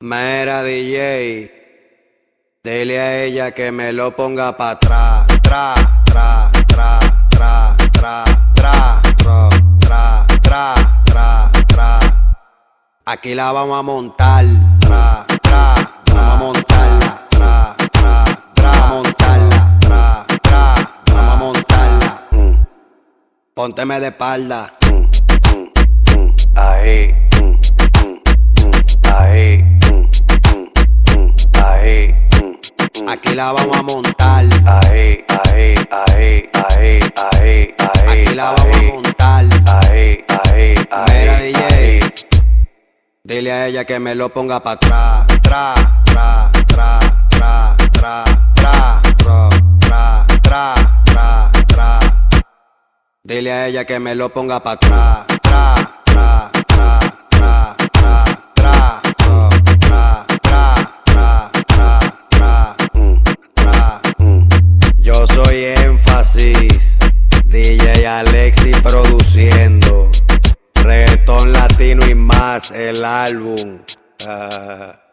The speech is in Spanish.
Mera DJ, dile a ella que me lo ponga pa' atrás. Tra, tra, tra, tra, tra, tra, tra, tra, tra, tra, tra. Aquí la vamos a montar. Tra, tra, tra, vamos a montarla. Tra, tra, tra, vamos a montarla. Tra, tra, tra, vamos a montarla. Mm. Pónteme de espalda. Aquí la vamos a montar. Ahí, ahí, ahí, ahí, ahí, ahí. Aquí la vamos a montar. Ahí, ahí, ahí. Mira, DJ. Dile a ella que me lo ponga pa' atrás. Tra, tra, tra, tra, tra, tra, tra, tra, tra, tra, tra. Dile a ella que me lo ponga pa' atrás. Tra, tra, DJ Alexi produciendo. Reggaetón latino y más, el álbum. Ah.